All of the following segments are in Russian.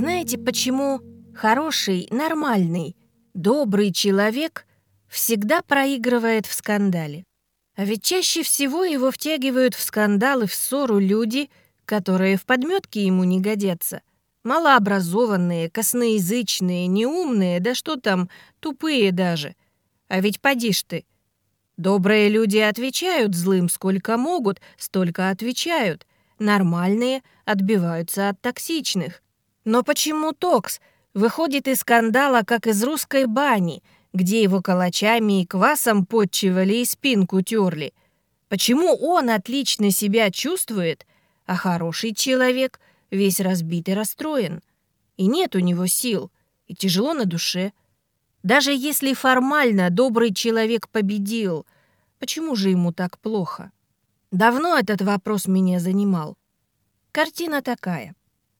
Знаете, почему хороший, нормальный, добрый человек всегда проигрывает в скандале? А ведь чаще всего его втягивают в скандалы, в ссору люди, которые в подметке ему не годятся. Малообразованные, косноязычные, неумные, да что там, тупые даже. А ведь поди ж ты. Добрые люди отвечают злым сколько могут, столько отвечают. Нормальные отбиваются от токсичных. Но почему токс выходит из скандала, как из русской бани, где его калачами и квасом подчивали и спинку терли? Почему он отлично себя чувствует, а хороший человек весь разбит и расстроен? И нет у него сил, и тяжело на душе. Даже если формально добрый человек победил, почему же ему так плохо? Давно этот вопрос меня занимал. Картина такая.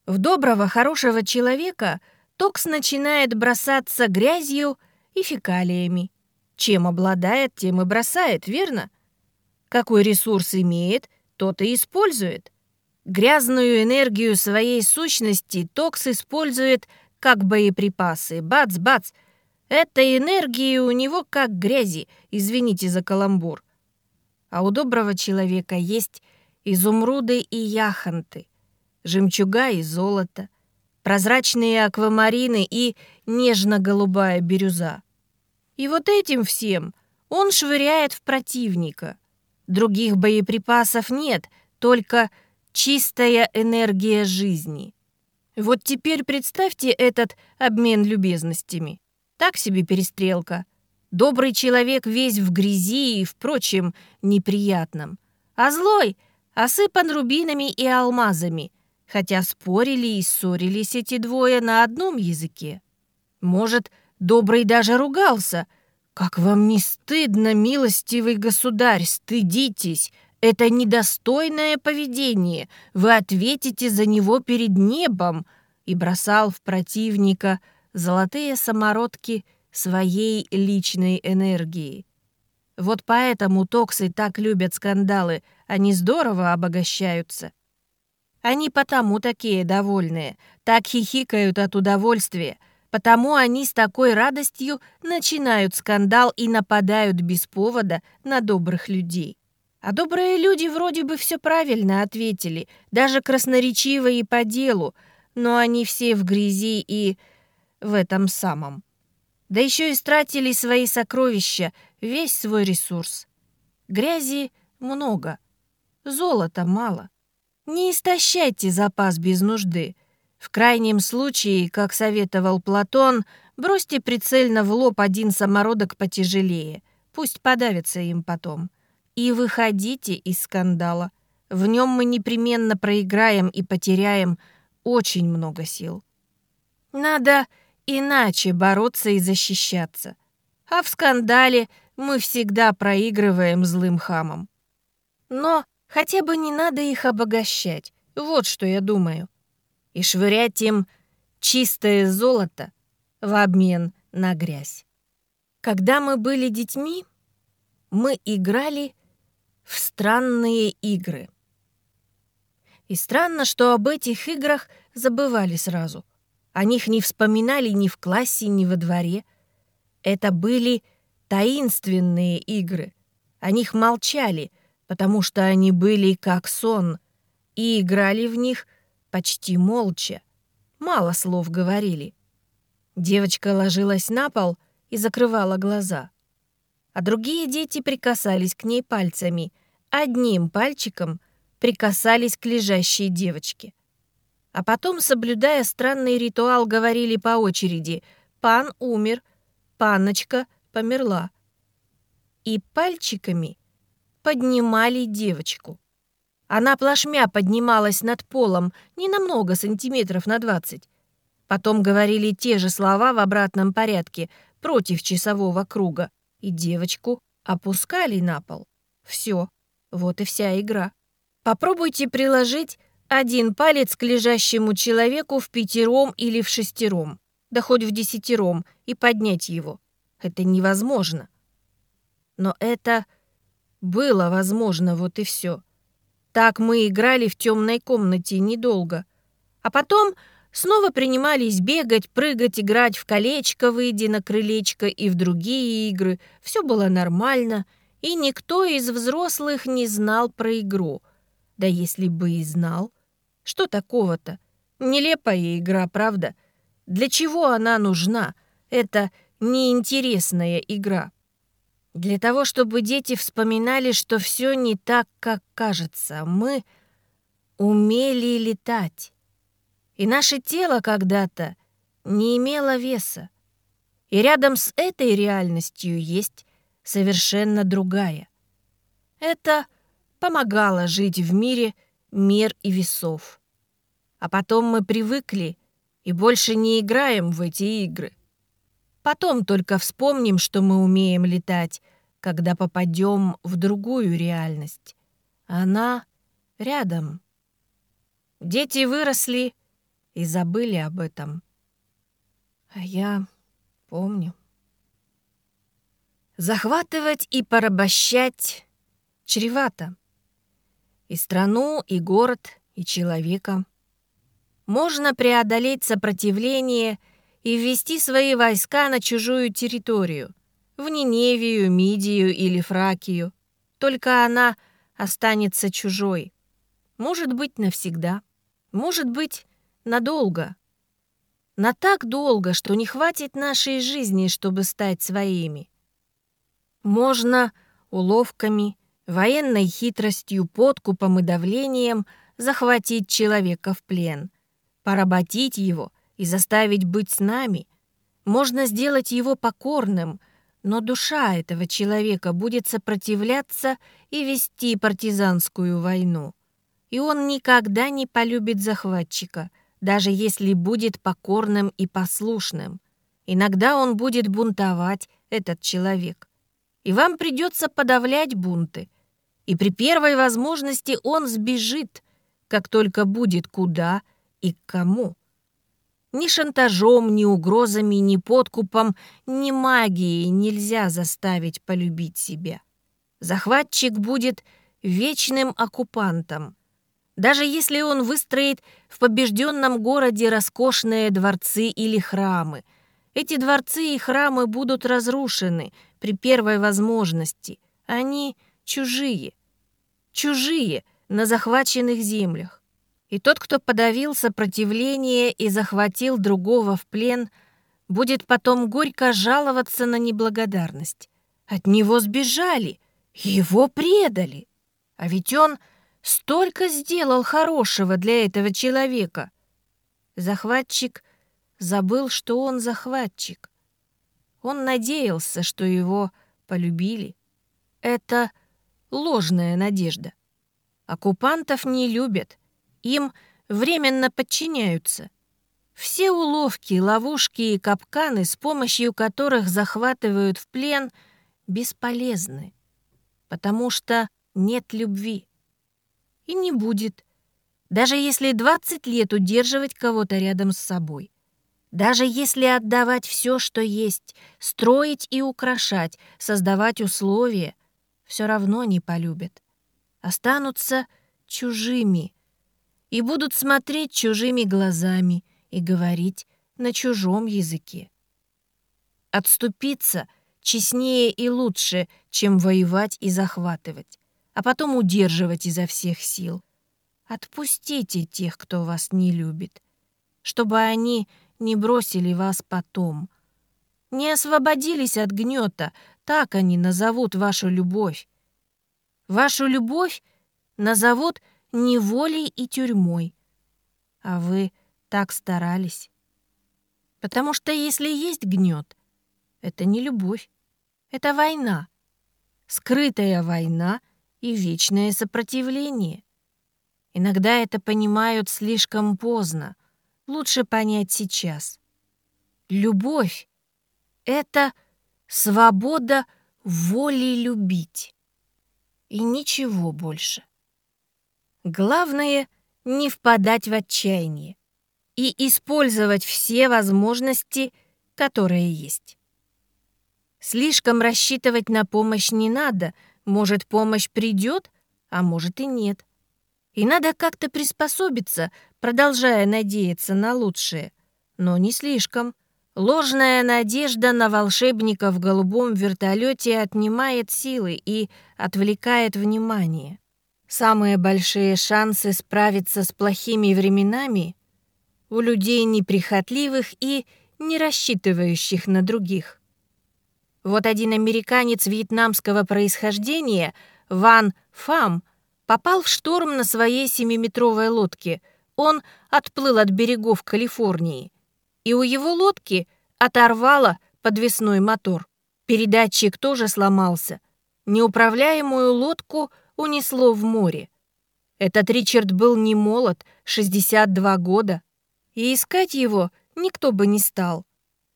В доброго, хорошего человека токс начинает бросаться грязью и фекалиями. Чем обладает, тем и бросает, верно? Какой ресурс имеет, тот и использует. Грязную энергию своей сущности токс использует как боеприпасы. Бац-бац — Этой энергии у него как грязи, извините за каламбур. А у доброго человека есть изумруды и яхонты, жемчуга и золото, прозрачные аквамарины и нежно-голубая бирюза. И вот этим всем он швыряет в противника. Других боеприпасов нет, только чистая энергия жизни. Вот теперь представьте этот обмен любезностями. Так себе перестрелка. Добрый человек весь в грязи и, впрочем, неприятном. А злой осыпан рубинами и алмазами, хотя спорили и ссорились эти двое на одном языке. Может, добрый даже ругался. «Как вам не стыдно, милостивый государь, стыдитесь! Это недостойное поведение, вы ответите за него перед небом!» и бросал в противника – золотые самородки своей личной энергии. Вот поэтому токсы так любят скандалы, они здорово обогащаются. Они потому такие довольные, так хихикают от удовольствия, потому они с такой радостью начинают скандал и нападают без повода на добрых людей. А добрые люди вроде бы все правильно ответили, даже красноречиво и по делу, но они все в грязи и в этом самом. Да еще истратили свои сокровища, весь свой ресурс. Грязи много, золота мало. Не истощайте запас без нужды. В крайнем случае, как советовал Платон, бросьте прицельно в лоб один самородок потяжелее, пусть подавится им потом. И выходите из скандала. В нем мы непременно проиграем и потеряем очень много сил. Надо иначе бороться и защищаться. А в скандале мы всегда проигрываем злым хамам. Но хотя бы не надо их обогащать, вот что я думаю. И швырять им чистое золото в обмен на грязь. Когда мы были детьми, мы играли в странные игры. И странно, что об этих играх забывали сразу. О них не вспоминали ни в классе, ни во дворе. Это были таинственные игры. О них молчали, потому что они были как сон, и играли в них почти молча. Мало слов говорили. Девочка ложилась на пол и закрывала глаза. А другие дети прикасались к ней пальцами. Одним пальчиком прикасались к лежащей девочке. А потом, соблюдая странный ритуал, говорили по очереди «Пан умер», «Панночка померла». И пальчиками поднимали девочку. Она плашмя поднималась над полом, не намного, сантиметров на двадцать. Потом говорили те же слова в обратном порядке, против часового круга, и девочку опускали на пол. Все, вот и вся игра. Попробуйте приложить один палец к лежащему человеку в пятером или в шестером, да хоть в десятером, и поднять его. Это невозможно. Но это было возможно, вот и все. Так мы играли в темной комнате недолго. А потом снова принимались бегать, прыгать, играть в колечко, выйди на крылечко и в другие игры. Все было нормально, и никто из взрослых не знал про игру. Да если бы и знал, что такого-то? Нелепая игра, правда? Для чего она нужна? Это неинтересная игра. Для того, чтобы дети вспоминали, что все не так, как кажется. Мы умели летать. И наше тело когда-то не имело веса. И рядом с этой реальностью есть совершенно другая. Это помогало жить в мире мер и весов. А потом мы привыкли и больше не играем в эти игры. Потом только вспомним, что мы умеем летать, когда попадем в другую реальность. Она рядом. Дети выросли и забыли об этом. А я помню. Захватывать и порабощать чревато. И страну, и город, и человека. Можно преодолеть сопротивление и ввести свои войска на чужую территорию, в Ниневию, Мидию или Фракию. Только она останется чужой. Может быть, навсегда. Может быть, надолго. На так долго, что не хватит нашей жизни, чтобы стать своими. Можно уловками, военной хитростью, подкупом и давлением захватить человека в плен, поработить его и заставить быть с нами. Можно сделать его покорным, но душа этого человека будет сопротивляться и вести партизанскую войну. И он никогда не полюбит захватчика, даже если будет покорным и послушным. Иногда он будет бунтовать, этот человек и вам придется подавлять бунты. И при первой возможности он сбежит, как только будет куда и к кому. Ни шантажом, ни угрозами, ни подкупом, ни магией нельзя заставить полюбить себя. Захватчик будет вечным оккупантом. Даже если он выстроит в побежденном городе роскошные дворцы или храмы, эти дворцы и храмы будут разрушены — при первой возможности. Они чужие. Чужие на захваченных землях. И тот, кто подавил сопротивление и захватил другого в плен, будет потом горько жаловаться на неблагодарность. От него сбежали, его предали. А ведь он столько сделал хорошего для этого человека. Захватчик забыл, что он захватчик. Он надеялся, что его полюбили. Это ложная надежда. Оккупантов не любят, им временно подчиняются. Все уловки, ловушки и капканы, с помощью которых захватывают в плен, бесполезны, потому что нет любви. И не будет, даже если 20 лет удерживать кого-то рядом с собой. Даже если отдавать все, что есть, строить и украшать, создавать условия, все равно не полюбят. Останутся чужими и будут смотреть чужими глазами и говорить на чужом языке. Отступиться честнее и лучше, чем воевать и захватывать, а потом удерживать изо всех сил. Отпустите тех, кто вас не любит, чтобы они не бросили вас потом. Не освободились от гнета, так они назовут вашу любовь. Вашу любовь назовут неволей и тюрьмой. А вы так старались. Потому что если есть гнет, это не любовь, это война. Скрытая война и вечное сопротивление. Иногда это понимают слишком поздно лучше понять сейчас. Любовь — это свобода воли любить. И ничего больше. Главное — не впадать в отчаяние и использовать все возможности, которые есть. Слишком рассчитывать на помощь не надо, может, помощь придет, а может и нет. И надо как-то приспособиться, продолжая надеяться на лучшее. Но не слишком. Ложная надежда на волшебника в голубом вертолете отнимает силы и отвлекает внимание. Самые большие шансы справиться с плохими временами у людей неприхотливых и не рассчитывающих на других. Вот один американец вьетнамского происхождения, Ван Фам, попал в шторм на своей семиметровой лодке. Он отплыл от берегов Калифорнии. И у его лодки оторвало подвесной мотор. Передатчик тоже сломался. Неуправляемую лодку унесло в море. Этот Ричард был не молод, 62 года. И искать его никто бы не стал.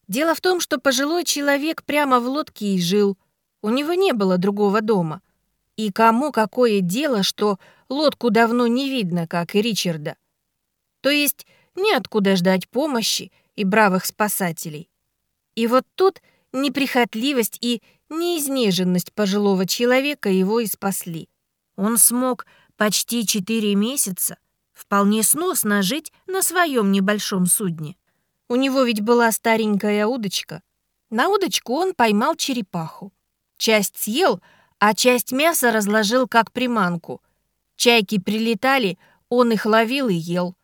Дело в том, что пожилой человек прямо в лодке и жил. У него не было другого дома. И кому какое дело, что лодку давно не видно, как и Ричарда? То есть неоткуда ждать помощи и бравых спасателей. И вот тут неприхотливость и неизнеженность пожилого человека его и спасли. Он смог почти четыре месяца вполне сносно жить на своем небольшом судне. У него ведь была старенькая удочка. На удочку он поймал черепаху. Часть съел — а часть мяса разложил как приманку. Чайки прилетали, он их ловил и ел.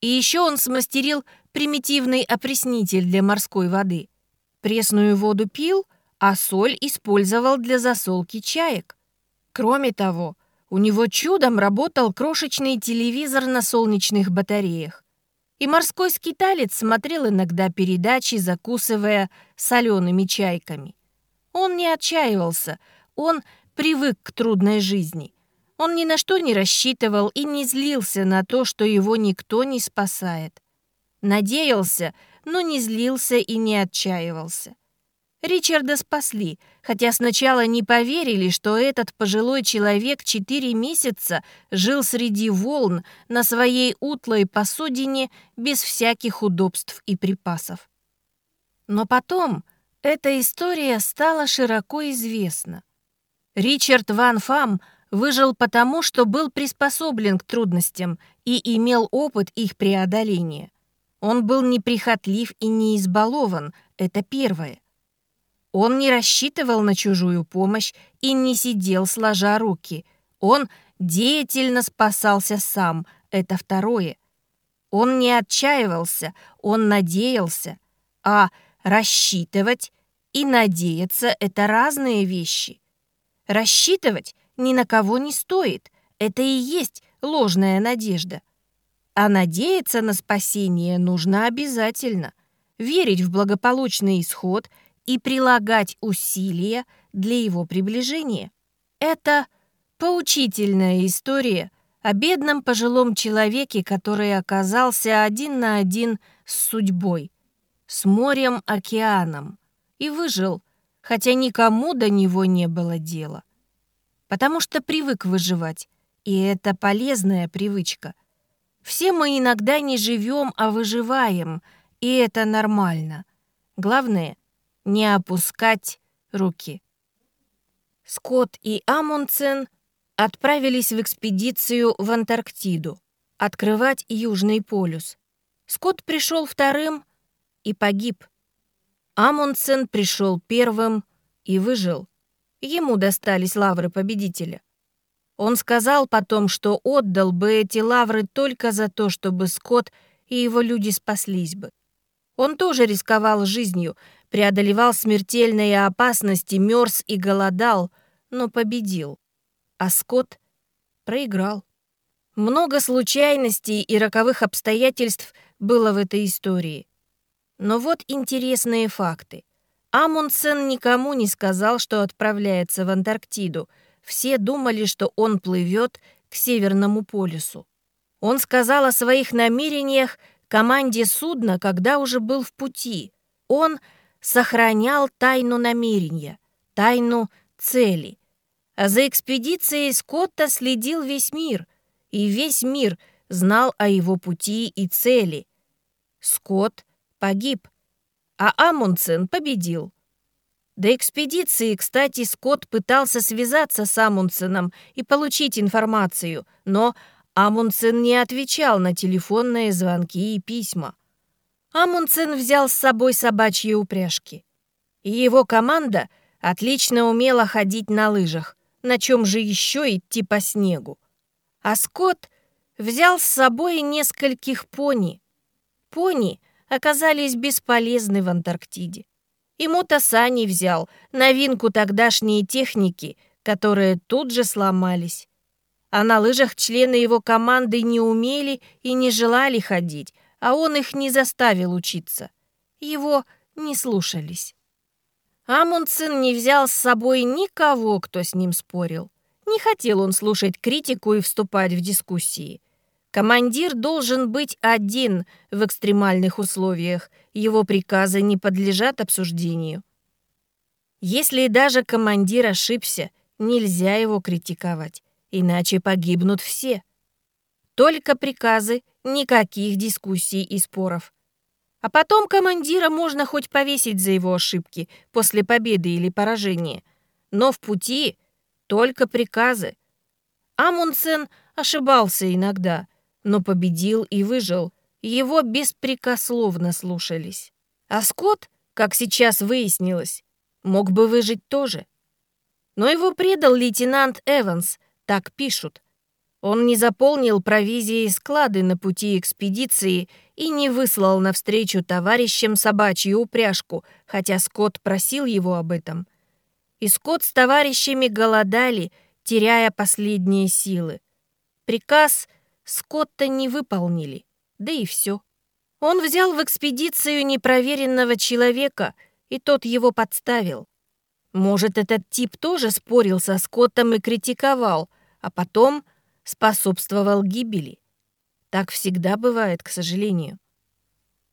И еще он смастерил примитивный опреснитель для морской воды. Пресную воду пил, а соль использовал для засолки чаек. Кроме того, у него чудом работал крошечный телевизор на солнечных батареях. И морской скиталец смотрел иногда передачи, закусывая солеными чайками. Он не отчаивался, он привык к трудной жизни. Он ни на что не рассчитывал и не злился на то, что его никто не спасает. Надеялся, но не злился и не отчаивался. Ричарда спасли, хотя сначала не поверили, что этот пожилой человек четыре месяца жил среди волн на своей утлой посудине без всяких удобств и припасов. Но потом эта история стала широко известна. Ричард Ван Фам выжил потому, что был приспособлен к трудностям и имел опыт их преодоления. Он был неприхотлив и не избалован, это первое. Он не рассчитывал на чужую помощь и не сидел сложа руки. Он деятельно спасался сам, это второе. Он не отчаивался, он надеялся, а Рассчитывать и надеяться — это разные вещи. Рассчитывать ни на кого не стоит. Это и есть ложная надежда. А надеяться на спасение нужно обязательно. Верить в благополучный исход и прилагать усилия для его приближения. Это поучительная история о бедном пожилом человеке, который оказался один на один с судьбой с морем-океаном и выжил, хотя никому до него не было дела. Потому что привык выживать, и это полезная привычка. Все мы иногда не живем, а выживаем, и это нормально. Главное — не опускать руки. Скотт и Амундсен отправились в экспедицию в Антарктиду, открывать Южный полюс. Скотт пришел вторым, и погиб. Амундсен пришел первым и выжил. Ему достались лавры победителя. Он сказал потом, что отдал бы эти лавры только за то, чтобы Скотт и его люди спаслись бы. Он тоже рисковал жизнью, преодолевал смертельные опасности, мерз и голодал, но победил. А Скотт проиграл. Много случайностей и роковых обстоятельств было в этой истории. Но вот интересные факты. Амундсен никому не сказал, что отправляется в Антарктиду. Все думали, что он плывет к Северному полюсу. Он сказал о своих намерениях команде судна, когда уже был в пути. Он сохранял тайну намерения, тайну цели. А за экспедицией Скотта следил весь мир, и весь мир знал о его пути и цели. Скотт погиб, а Амундсен победил. До экспедиции, кстати, Скотт пытался связаться с Амундсеном и получить информацию, но Амундсен не отвечал на телефонные звонки и письма. Амундсен взял с собой собачьи упряжки. И его команда отлично умела ходить на лыжах, на чем же еще идти по снегу. А Скотт взял с собой нескольких пони. Пони оказались бесполезны в Антарктиде. Мотосани взял, новинку тогдашней техники, которые тут же сломались. А на лыжах члены его команды не умели и не желали ходить, а он их не заставил учиться. Его не слушались. Амундсен не взял с собой никого, кто с ним спорил. Не хотел он слушать критику и вступать в дискуссии. Командир должен быть один в экстремальных условиях, его приказы не подлежат обсуждению. Если даже командир ошибся, нельзя его критиковать, иначе погибнут все. Только приказы, никаких дискуссий и споров. А потом командира можно хоть повесить за его ошибки после победы или поражения. Но в пути только приказы. Амундсен ошибался иногда, но победил и выжил. Его беспрекословно слушались. А Скотт, как сейчас выяснилось, мог бы выжить тоже. Но его предал лейтенант Эванс, так пишут. Он не заполнил провизией склады на пути экспедиции и не выслал навстречу товарищам собачью упряжку, хотя Скотт просил его об этом. И Скотт с товарищами голодали, теряя последние силы. Приказ Скотта не выполнили, да и все. Он взял в экспедицию непроверенного человека, и тот его подставил. Может, этот тип тоже спорил со Скоттом и критиковал, а потом способствовал гибели. Так всегда бывает, к сожалению.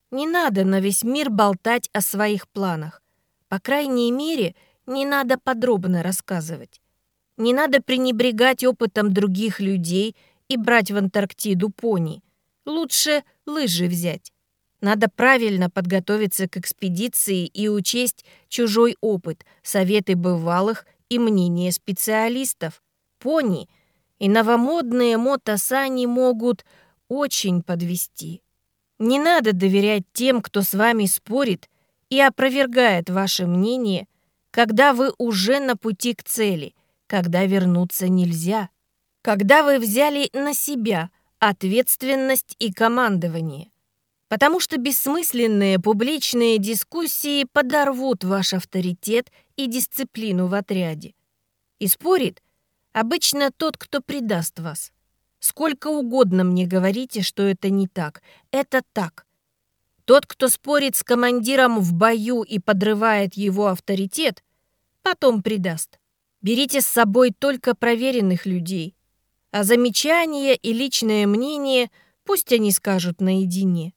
Не надо на весь мир болтать о своих планах. По крайней мере, не надо подробно рассказывать. Не надо пренебрегать опытом других людей и брать в Антарктиду пони. Лучше лыжи взять. Надо правильно подготовиться к экспедиции и учесть чужой опыт, советы бывалых и мнения специалистов. Пони — и новомодные мотосани могут очень подвести. Не надо доверять тем, кто с вами спорит и опровергает ваше мнение, когда вы уже на пути к цели, когда вернуться нельзя, когда вы взяли на себя ответственность и командование. Потому что бессмысленные публичные дискуссии подорвут ваш авторитет и дисциплину в отряде. И спорит Обычно тот, кто предаст вас. Сколько угодно мне говорите, что это не так. Это так. Тот, кто спорит с командиром в бою и подрывает его авторитет, потом предаст. Берите с собой только проверенных людей. А замечания и личное мнение пусть они скажут наедине.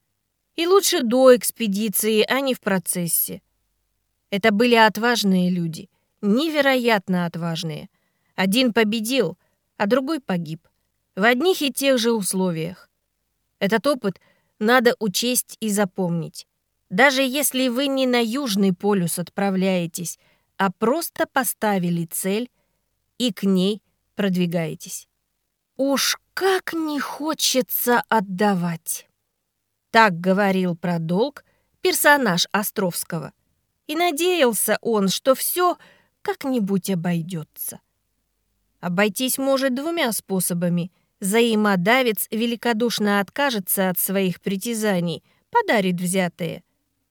И лучше до экспедиции, а не в процессе. Это были отважные люди, невероятно отважные – один победил, а другой погиб. В одних и тех же условиях. Этот опыт надо учесть и запомнить. Даже если вы не на Южный полюс отправляетесь, а просто поставили цель и к ней продвигаетесь. Уж как не хочется отдавать. Так говорил про долг персонаж Островского. И надеялся он, что все как-нибудь обойдется. Обойтись может двумя способами. Взаимодавец великодушно откажется от своих притязаний, подарит взятые.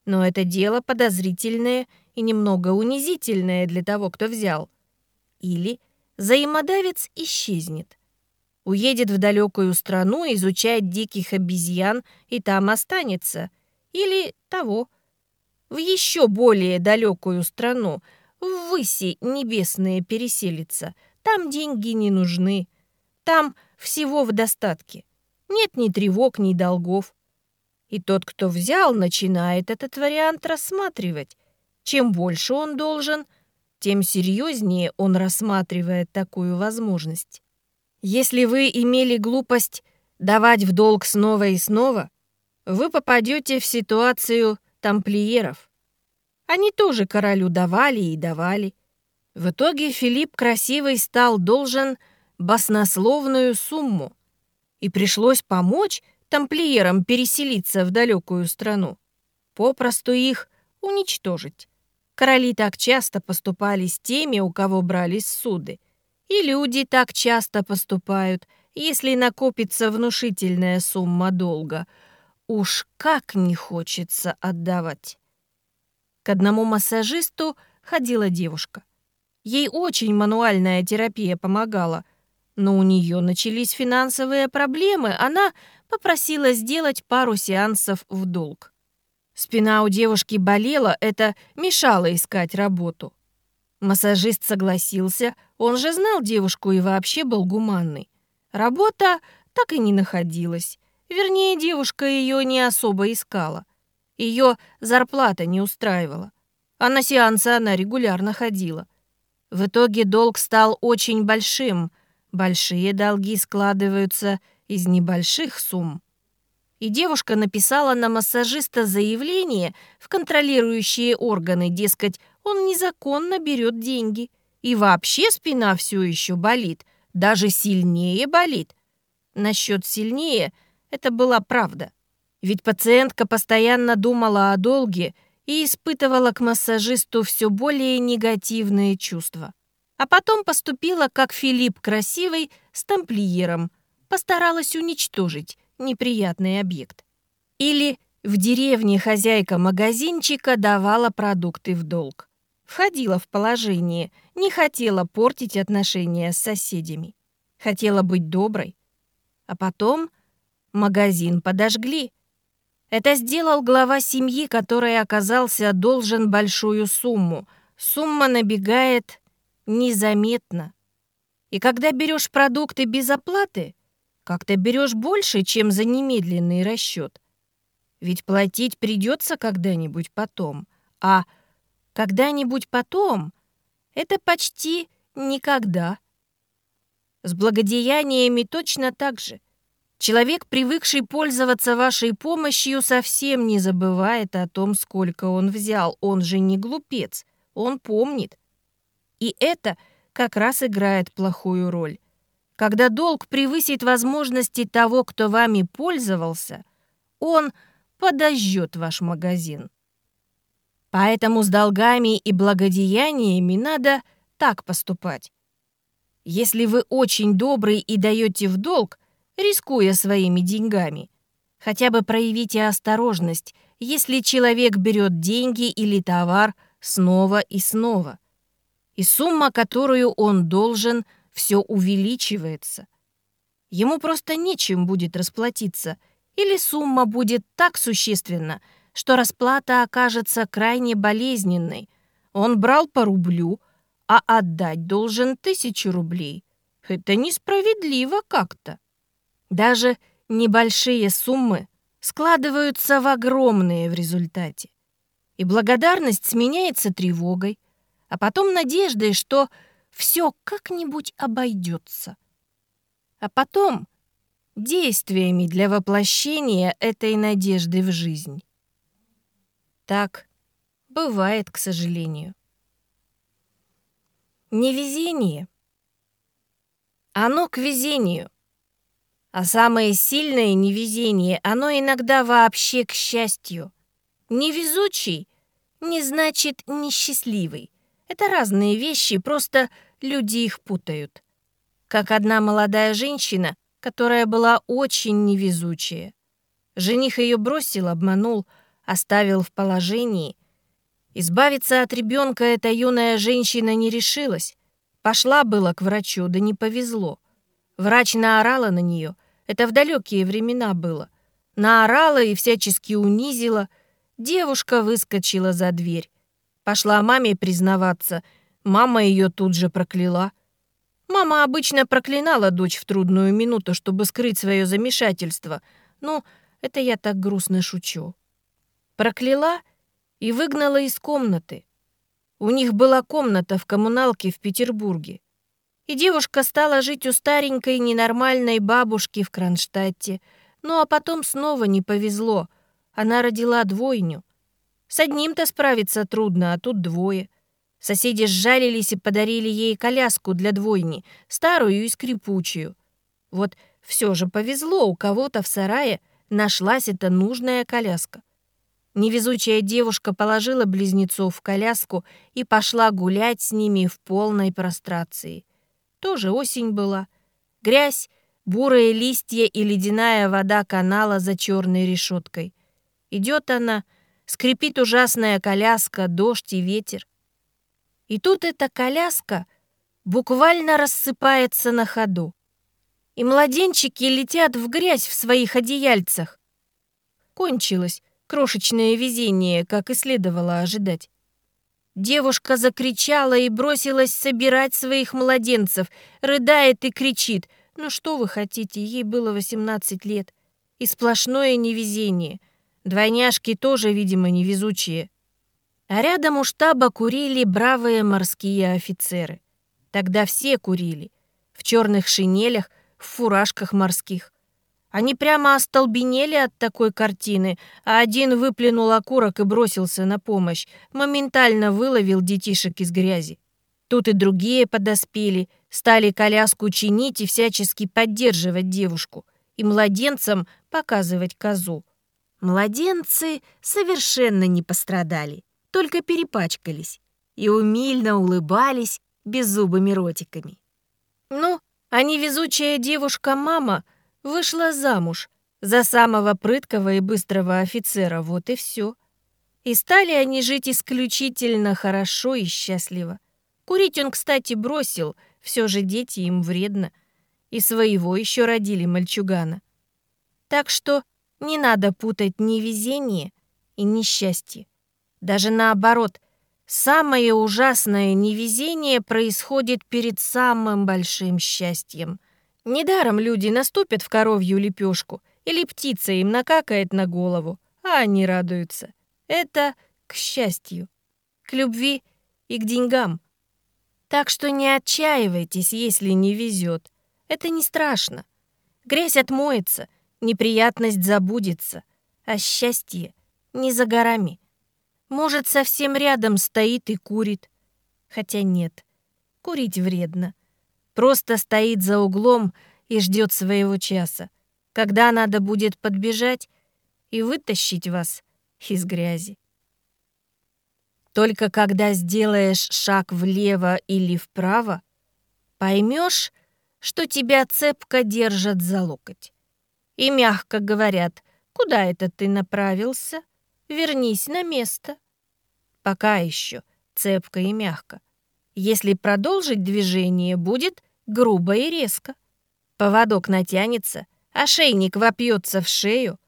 Но это дело подозрительное и немного унизительное для того, кто взял. Или взаимодавец исчезнет. Уедет в далекую страну изучать диких обезьян и там останется. Или того. В еще более далекую страну, в выси небесные переселится – там деньги не нужны. Там всего в достатке. Нет ни тревог, ни долгов. И тот, кто взял, начинает этот вариант рассматривать. Чем больше он должен, тем серьезнее он рассматривает такую возможность. Если вы имели глупость давать в долг снова и снова, вы попадете в ситуацию тамплиеров. Они тоже королю давали и давали. В итоге Филипп Красивый стал должен баснословную сумму, и пришлось помочь тамплиерам переселиться в далекую страну. Попросту их уничтожить. Короли так часто поступали с теми, у кого брали суды. И люди так часто поступают, если накопится внушительная сумма долга. Уж как не хочется отдавать. К одному массажисту ходила девушка. Ей очень мануальная терапия помогала, но у нее начались финансовые проблемы, она попросила сделать пару сеансов в долг. Спина у девушки болела, это мешало искать работу. Массажист согласился, он же знал девушку и вообще был гуманный. Работа так и не находилась. Вернее, девушка ее не особо искала. Ее зарплата не устраивала. А на сеансы она регулярно ходила. В итоге долг стал очень большим. Большие долги складываются из небольших сумм. И девушка написала на массажиста заявление в контролирующие органы, дескать, он незаконно берет деньги. И вообще спина все еще болит, даже сильнее болит. Насчет сильнее это была правда. Ведь пациентка постоянно думала о долге – и испытывала к массажисту все более негативные чувства. А потом поступила, как Филипп Красивый, с тамплиером, постаралась уничтожить неприятный объект. Или в деревне хозяйка магазинчика давала продукты в долг. Входила в положение, не хотела портить отношения с соседями. Хотела быть доброй. А потом магазин подожгли, это сделал глава семьи, который оказался должен большую сумму. Сумма набегает незаметно. И когда берешь продукты без оплаты, как-то берешь больше, чем за немедленный расчет. Ведь платить придется когда-нибудь потом. А когда-нибудь потом — это почти никогда. С благодеяниями точно так же. Человек, привыкший пользоваться вашей помощью, совсем не забывает о том, сколько он взял. Он же не глупец, он помнит. И это как раз играет плохую роль. Когда долг превысит возможности того, кто вами пользовался, он подожжет ваш магазин. Поэтому с долгами и благодеяниями надо так поступать. Если вы очень добрый и даете в долг – рискуя своими деньгами. Хотя бы проявите осторожность, если человек берет деньги или товар снова и снова. И сумма, которую он должен, все увеличивается. Ему просто нечем будет расплатиться, или сумма будет так существенна, что расплата окажется крайне болезненной. Он брал по рублю, а отдать должен тысячу рублей. Это несправедливо как-то. Даже небольшие суммы складываются в огромные в результате. И благодарность сменяется тревогой, а потом надеждой, что все как-нибудь обойдется. А потом действиями для воплощения этой надежды в жизнь. Так бывает, к сожалению. Невезение. Оно к везению. А самое сильное невезение, оно иногда вообще к счастью. Невезучий не значит несчастливый. Это разные вещи, просто люди их путают. Как одна молодая женщина, которая была очень невезучая. Жених ее бросил, обманул, оставил в положении. Избавиться от ребенка эта юная женщина не решилась. Пошла было к врачу, да не повезло. Врач наорала на нее — это в далекие времена было. Наорала и всячески унизила. Девушка выскочила за дверь. Пошла маме признаваться. Мама ее тут же прокляла. Мама обычно проклинала дочь в трудную минуту, чтобы скрыть свое замешательство. Ну, это я так грустно шучу. Прокляла и выгнала из комнаты. У них была комната в коммуналке в Петербурге и девушка стала жить у старенькой ненормальной бабушки в Кронштадте. Ну а потом снова не повезло. Она родила двойню. С одним-то справиться трудно, а тут двое. Соседи сжалились и подарили ей коляску для двойни, старую и скрипучую. Вот все же повезло, у кого-то в сарае нашлась эта нужная коляска. Невезучая девушка положила близнецов в коляску и пошла гулять с ними в полной прострации. Тоже осень была. Грязь, бурые листья и ледяная вода канала за черной решеткой. Идет она, скрипит ужасная коляска, дождь и ветер. И тут эта коляска буквально рассыпается на ходу. И младенчики летят в грязь в своих одеяльцах. Кончилось крошечное везение, как и следовало ожидать. Девушка закричала и бросилась собирать своих младенцев, рыдает и кричит. «Ну что вы хотите, ей было 18 лет. И сплошное невезение. Двойняшки тоже, видимо, невезучие». А рядом у штаба курили бравые морские офицеры. Тогда все курили. В черных шинелях, в фуражках морских. Они прямо остолбенели от такой картины, а один выплюнул окурок и бросился на помощь, моментально выловил детишек из грязи. Тут и другие подоспели, стали коляску чинить и всячески поддерживать девушку, и младенцам показывать козу. Младенцы совершенно не пострадали, только перепачкались и умильно улыбались беззубыми ротиками. Ну, а невезучая девушка-мама — Вышла замуж за самого прыткого и быстрого офицера, вот и все. И стали они жить исключительно хорошо и счастливо. Курить он, кстати, бросил, все же дети им вредно. И своего еще родили мальчугана. Так что не надо путать невезение и несчастье. Даже наоборот, самое ужасное невезение происходит перед самым большим счастьем — Недаром люди наступят в коровью лепешку, или птица им накакает на голову, а они радуются. Это к счастью, к любви и к деньгам. Так что не отчаивайтесь, если не везет. Это не страшно. Грязь отмоется, неприятность забудется, а счастье не за горами. Может, совсем рядом стоит и курит. Хотя нет, курить вредно. Просто стоит за углом и ждет своего часа, когда надо будет подбежать и вытащить вас из грязи. Только когда сделаешь шаг влево или вправо, поймешь, что тебя цепко держат за локоть. И мягко говорят, куда это ты направился, вернись на место. Пока еще цепко и мягко. Если продолжить движение, будет грубо и резко. Поводок натянется, ошейник вопьется в шею.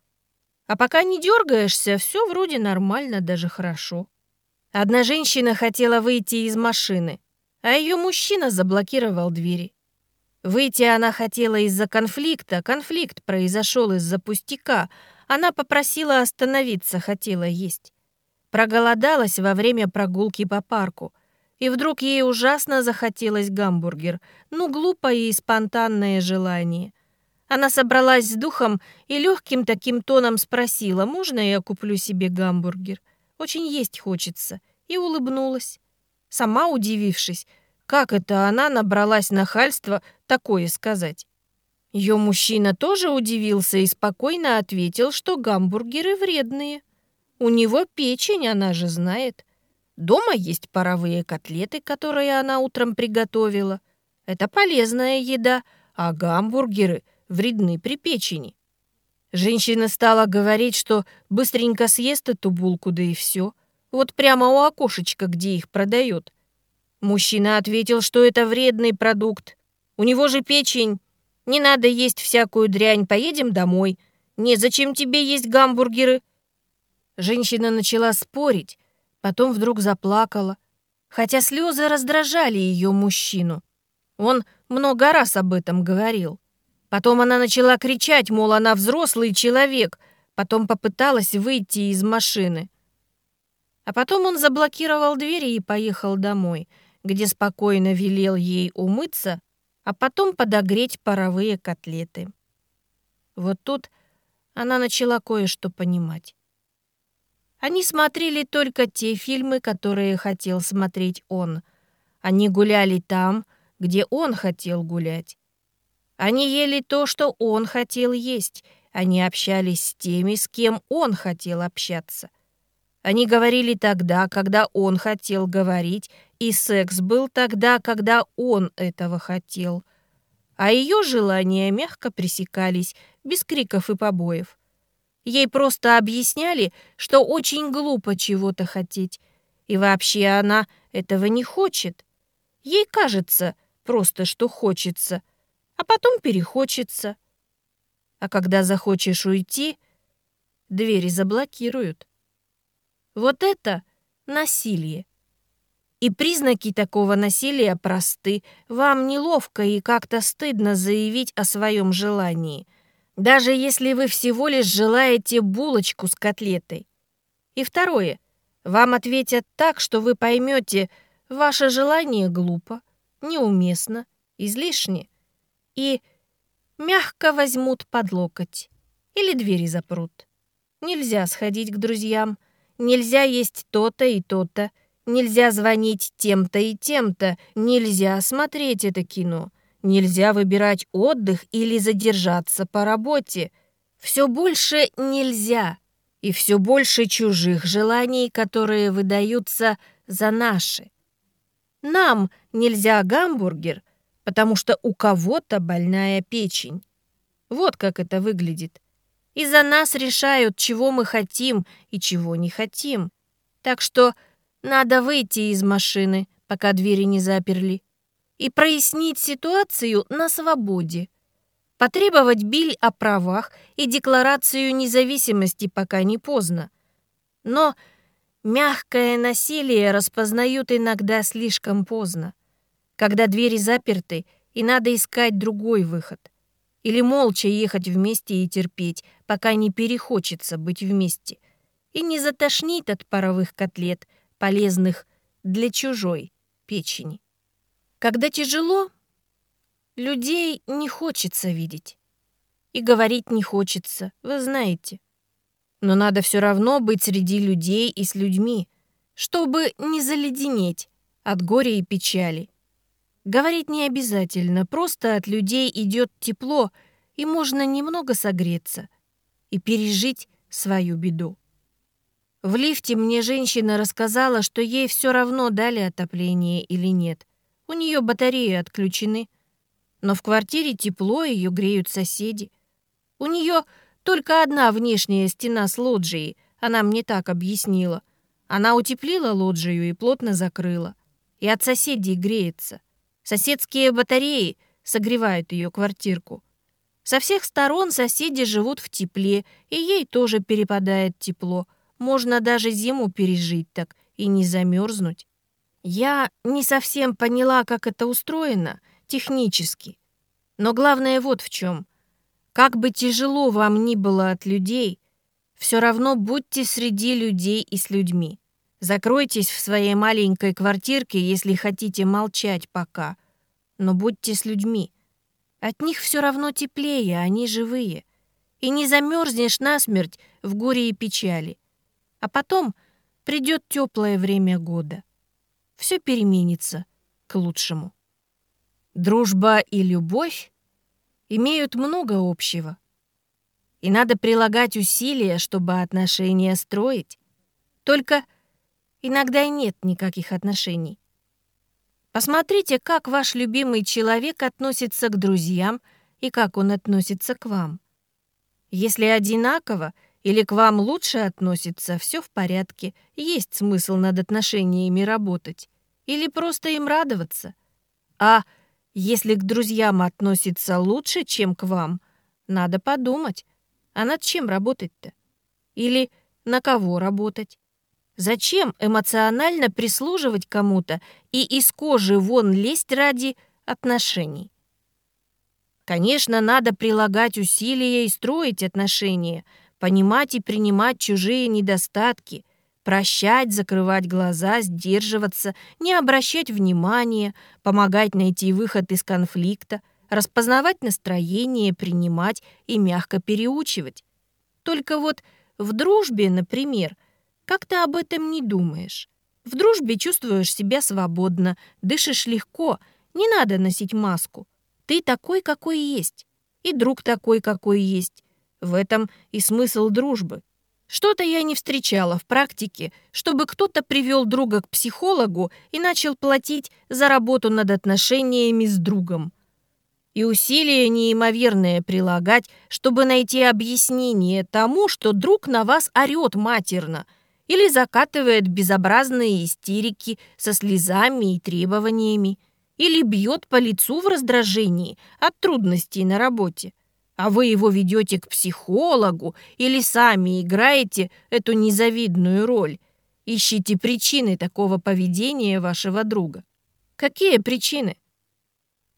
А пока не дергаешься, все вроде нормально, даже хорошо. Одна женщина хотела выйти из машины, а ее мужчина заблокировал двери. Выйти она хотела из-за конфликта, конфликт произошел из-за пустяка. Она попросила остановиться, хотела есть. Проголодалась во время прогулки по парку. И вдруг ей ужасно захотелось гамбургер. Ну, глупое и спонтанное желание. Она собралась с духом и легким таким тоном спросила, можно я куплю себе гамбургер? Очень есть хочется. И улыбнулась. Сама удивившись, как это она набралась нахальства такое сказать. Ее мужчина тоже удивился и спокойно ответил, что гамбургеры вредные. У него печень, она же знает. Дома есть паровые котлеты, которые она утром приготовила. Это полезная еда, а гамбургеры вредны при печени. Женщина стала говорить, что быстренько съест эту булку, да и все. Вот прямо у окошечка, где их продают. Мужчина ответил, что это вредный продукт. У него же печень. Не надо есть всякую дрянь, поедем домой. Незачем тебе есть гамбургеры. Женщина начала спорить, Потом вдруг заплакала, хотя слезы раздражали ее мужчину. Он много раз об этом говорил. Потом она начала кричать, мол, она взрослый человек. Потом попыталась выйти из машины. А потом он заблокировал двери и поехал домой, где спокойно велел ей умыться, а потом подогреть паровые котлеты. Вот тут она начала кое-что понимать. Они смотрели только те фильмы, которые хотел смотреть он. Они гуляли там, где он хотел гулять. Они ели то, что он хотел есть. Они общались с теми, с кем он хотел общаться. Они говорили тогда, когда он хотел говорить, и секс был тогда, когда он этого хотел. А ее желания мягко пресекались, без криков и побоев. Ей просто объясняли, что очень глупо чего-то хотеть, и вообще она этого не хочет. Ей кажется просто, что хочется, а потом перехочется. А когда захочешь уйти, двери заблокируют. Вот это насилие. И признаки такого насилия просты. Вам неловко и как-то стыдно заявить о своем желании, даже если вы всего лишь желаете булочку с котлетой. И второе. Вам ответят так, что вы поймете, ваше желание глупо, неуместно, излишне. И мягко возьмут под локоть или двери запрут. Нельзя сходить к друзьям – Нельзя есть то-то и то-то. Нельзя звонить тем-то и тем-то. Нельзя смотреть это кино. Нельзя выбирать отдых или задержаться по работе. Все больше нельзя. И все больше чужих желаний, которые выдаются за наши. Нам нельзя гамбургер, потому что у кого-то больная печень. Вот как это выглядит и за нас решают, чего мы хотим и чего не хотим. Так что надо выйти из машины, пока двери не заперли, и прояснить ситуацию на свободе. Потребовать биль о правах и декларацию независимости, пока не поздно. Но мягкое насилие распознают иногда слишком поздно, когда двери заперты, и надо искать другой выход — или молча ехать вместе и терпеть, пока не перехочется быть вместе. И не затошнит от паровых котлет, полезных для чужой печени. Когда тяжело, людей не хочется видеть. И говорить не хочется, вы знаете. Но надо все равно быть среди людей и с людьми, чтобы не заледенеть от горя и печали. Говорить не обязательно, просто от людей идет тепло, и можно немного согреться и пережить свою беду. В лифте мне женщина рассказала, что ей все равно дали отопление или нет. У нее батареи отключены. Но в квартире тепло, ее греют соседи. У нее только одна внешняя стена с лоджией, она мне так объяснила. Она утеплила лоджию и плотно закрыла. И от соседей греется. Соседские батареи согревают ее квартирку. Со всех сторон соседи живут в тепле, и ей тоже перепадает тепло. Можно даже зиму пережить так и не замерзнуть. Я не совсем поняла, как это устроено технически. Но главное вот в чем. Как бы тяжело вам ни было от людей, все равно будьте среди людей и с людьми. Закройтесь в своей маленькой квартирке, если хотите молчать пока. Но будьте с людьми. От них все равно теплее, они живые. И не замерзнешь насмерть в горе и печали. А потом придет теплое время года. Все переменится к лучшему. Дружба и любовь имеют много общего. И надо прилагать усилия, чтобы отношения строить. Только Иногда и нет никаких отношений. Посмотрите, как ваш любимый человек относится к друзьям и как он относится к вам. Если одинаково или к вам лучше относится, все в порядке, есть смысл над отношениями работать. Или просто им радоваться. А если к друзьям относится лучше, чем к вам, надо подумать, а над чем работать-то? Или на кого работать? Зачем эмоционально прислуживать кому-то и из кожи вон лезть ради отношений? Конечно, надо прилагать усилия и строить отношения, понимать и принимать чужие недостатки, прощать, закрывать глаза, сдерживаться, не обращать внимания, помогать найти выход из конфликта, распознавать настроение, принимать и мягко переучивать. Только вот в дружбе, например, – как ты об этом не думаешь. В дружбе чувствуешь себя свободно, дышишь легко, не надо носить маску. Ты такой, какой есть, и друг такой, какой есть. В этом и смысл дружбы. Что-то я не встречала в практике, чтобы кто-то привел друга к психологу и начал платить за работу над отношениями с другом. И усилия неимоверные прилагать, чтобы найти объяснение тому, что друг на вас орет матерно или закатывает безобразные истерики со слезами и требованиями, или бьет по лицу в раздражении от трудностей на работе а вы его ведете к психологу или сами играете эту незавидную роль, ищите причины такого поведения вашего друга. Какие причины?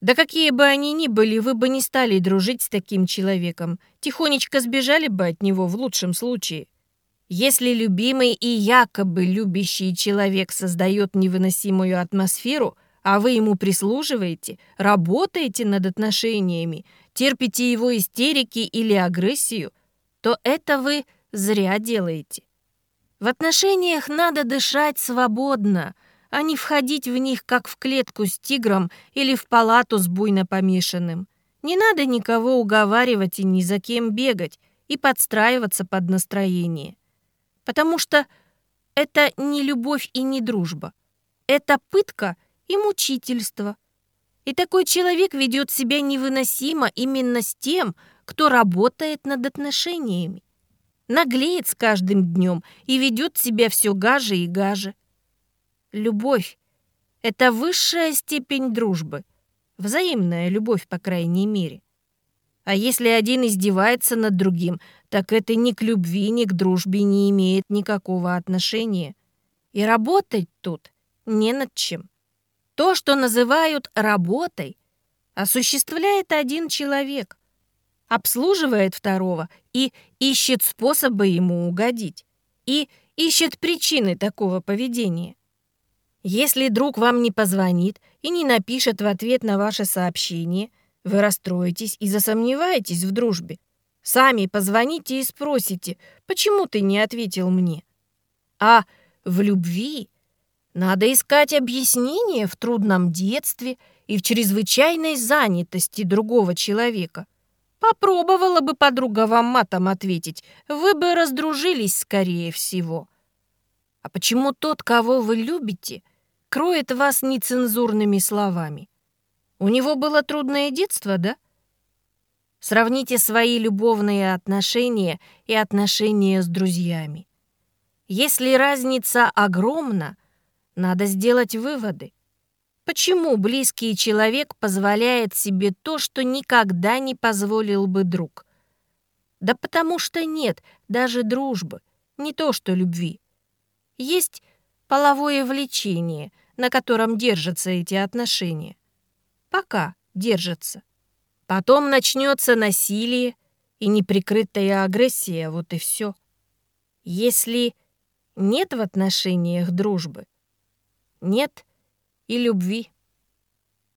Да какие бы они ни были, вы бы не стали дружить с таким человеком, тихонечко сбежали бы от него в лучшем случае. Если любимый и якобы любящий человек создает невыносимую атмосферу, а вы ему прислуживаете, работаете над отношениями, терпите его истерики или агрессию, то это вы зря делаете. В отношениях надо дышать свободно, а не входить в них, как в клетку с тигром или в палату с буйно помешанным. Не надо никого уговаривать и ни за кем бегать и подстраиваться под настроение. Потому что это не любовь и не дружба. Это пытка и мучительство. И такой человек ведет себя невыносимо именно с тем, кто работает над отношениями. Наглеет с каждым днем и ведет себя все гаже и гаже. Любовь — это высшая степень дружбы. Взаимная любовь, по крайней мере. А если один издевается над другим, так это ни к любви, ни к дружбе не имеет никакого отношения. И работать тут не над чем. То, что называют работой, осуществляет один человек, обслуживает второго и ищет способы ему угодить, и ищет причины такого поведения. Если друг вам не позвонит и не напишет в ответ на ваше сообщение, вы расстроитесь и засомневаетесь в дружбе. Сами позвоните и спросите, почему ты не ответил мне. А в любви надо искать объяснение в трудном детстве и в чрезвычайной занятости другого человека. Попробовала бы подруга вам матом ответить, вы бы раздружились, скорее всего. А почему тот, кого вы любите, кроет вас нецензурными словами? У него было трудное детство, да? Сравните свои любовные отношения и отношения с друзьями. Если разница огромна, надо сделать выводы. Почему близкий человек позволяет себе то, что никогда не позволил бы друг? Да потому что нет даже дружбы, не то что любви. Есть половое влечение, на котором держатся эти отношения. Пока держатся. Потом начнется насилие и неприкрытая агрессия, вот и все. Если нет в отношениях дружбы, нет и любви.